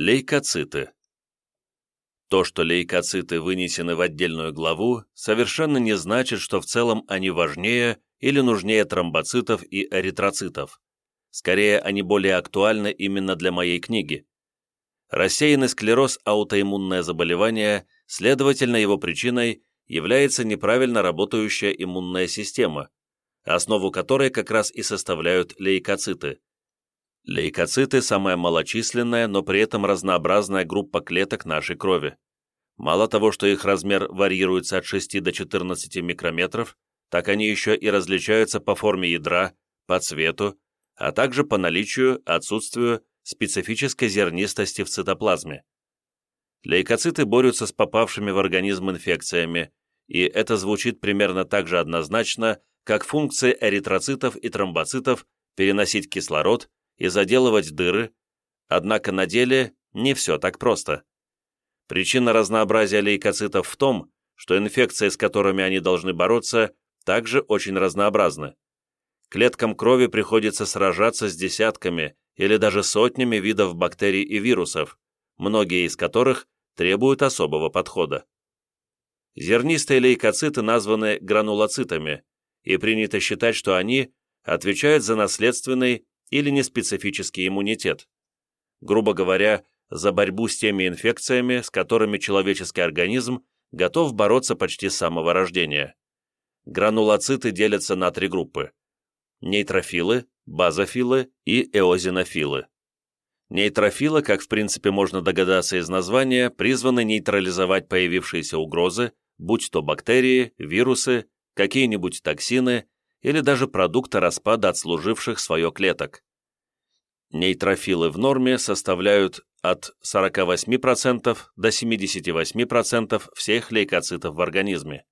Лейкоциты. То, что лейкоциты вынесены в отдельную главу, совершенно не значит, что в целом они важнее или нужнее тромбоцитов и эритроцитов. Скорее, они более актуальны именно для моей книги. Рассеянный склероз – аутоиммунное заболевание, следовательно, его причиной является неправильно работающая иммунная система, основу которой как раз и составляют лейкоциты. Лейкоциты – самая малочисленная, но при этом разнообразная группа клеток нашей крови. Мало того, что их размер варьируется от 6 до 14 микрометров, так они еще и различаются по форме ядра, по цвету, а также по наличию, отсутствию специфической зернистости в цитоплазме. Лейкоциты борются с попавшими в организм инфекциями, и это звучит примерно так же однозначно, как функции эритроцитов и тромбоцитов переносить кислород и заделывать дыры, однако на деле не все так просто. Причина разнообразия лейкоцитов в том, что инфекции, с которыми они должны бороться, также очень разнообразны. Клеткам крови приходится сражаться с десятками или даже сотнями видов бактерий и вирусов, многие из которых требуют особого подхода. Зернистые лейкоциты названы гранулоцитами, и принято считать, что они отвечают за наследственный или неспецифический иммунитет. Грубо говоря, за борьбу с теми инфекциями, с которыми человеческий организм готов бороться почти с самого рождения. Гранулоциты делятся на три группы – нейтрофилы, базофилы и эозинофилы. Нейтрофилы, как в принципе можно догадаться из названия, призваны нейтрализовать появившиеся угрозы, будь то бактерии, вирусы, какие-нибудь токсины или даже продукты распада отслуживших свое клеток. Нейтрофилы в норме составляют от 48% до 78% всех лейкоцитов в организме.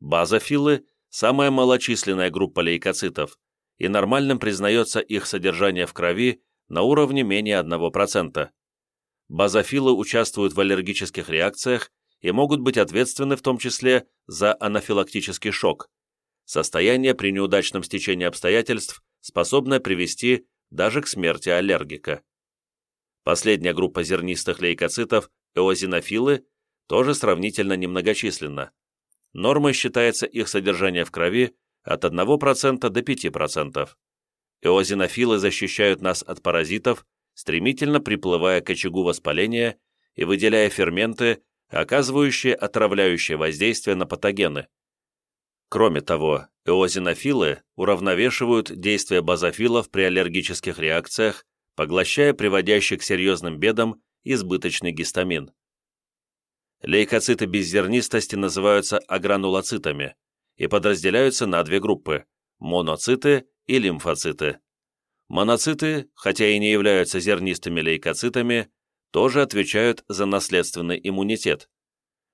Базофилы – самая малочисленная группа лейкоцитов, и нормальным признается их содержание в крови на уровне менее 1%. Базофилы участвуют в аллергических реакциях и могут быть ответственны в том числе за анафилактический шок, состояние при неудачном стечении обстоятельств, способное привести даже к смерти аллергика. Последняя группа зернистых лейкоцитов, эозинофилы, тоже сравнительно немногочисленна. Нормой считается их содержание в крови от 1% до 5%. Эозинофилы защищают нас от паразитов, стремительно приплывая к очагу воспаления и выделяя ферменты, оказывающие отравляющее воздействие на патогены. Кроме того, эозинофилы уравновешивают действие базофилов при аллергических реакциях, поглощая приводящий к серьезным бедам избыточный гистамин. Лейкоциты беззернистости называются агранулоцитами и подразделяются на две группы – моноциты и лимфоциты. Моноциты, хотя и не являются зернистыми лейкоцитами, тоже отвечают за наследственный иммунитет.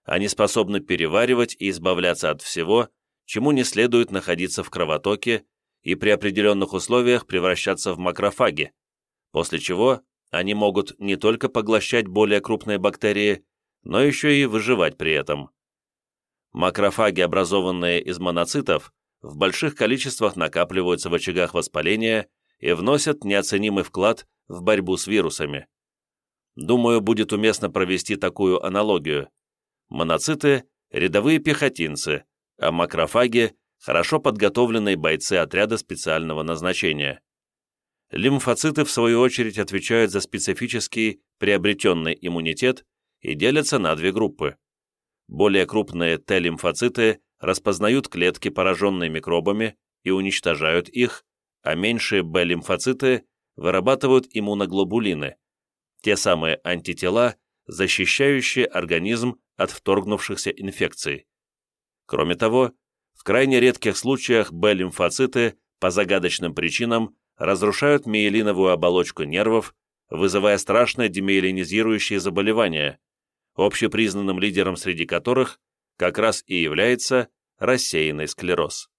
Они способны переваривать и избавляться от всего, чему не следует находиться в кровотоке и при определенных условиях превращаться в макрофаги, после чего они могут не только поглощать более крупные бактерии, но еще и выживать при этом. Макрофаги, образованные из моноцитов, в больших количествах накапливаются в очагах воспаления и вносят неоценимый вклад в борьбу с вирусами. Думаю, будет уместно провести такую аналогию. Моноциты – рядовые пехотинцы, а макрофаги – хорошо подготовленные бойцы отряда специального назначения. Лимфоциты, в свою очередь, отвечают за специфический приобретенный иммунитет и делятся на две группы. Более крупные Т-лимфоциты распознают клетки, пораженные микробами, и уничтожают их, а меньшие Б-лимфоциты вырабатывают иммуноглобулины, те самые антитела, защищающие организм от вторгнувшихся инфекций. Кроме того, в крайне редких случаях Б-лимфоциты по загадочным причинам разрушают миелиновую оболочку нервов, вызывая страшные демиелинизирующие заболевания, общепризнанным лидером среди которых как раз и является рассеянный склероз.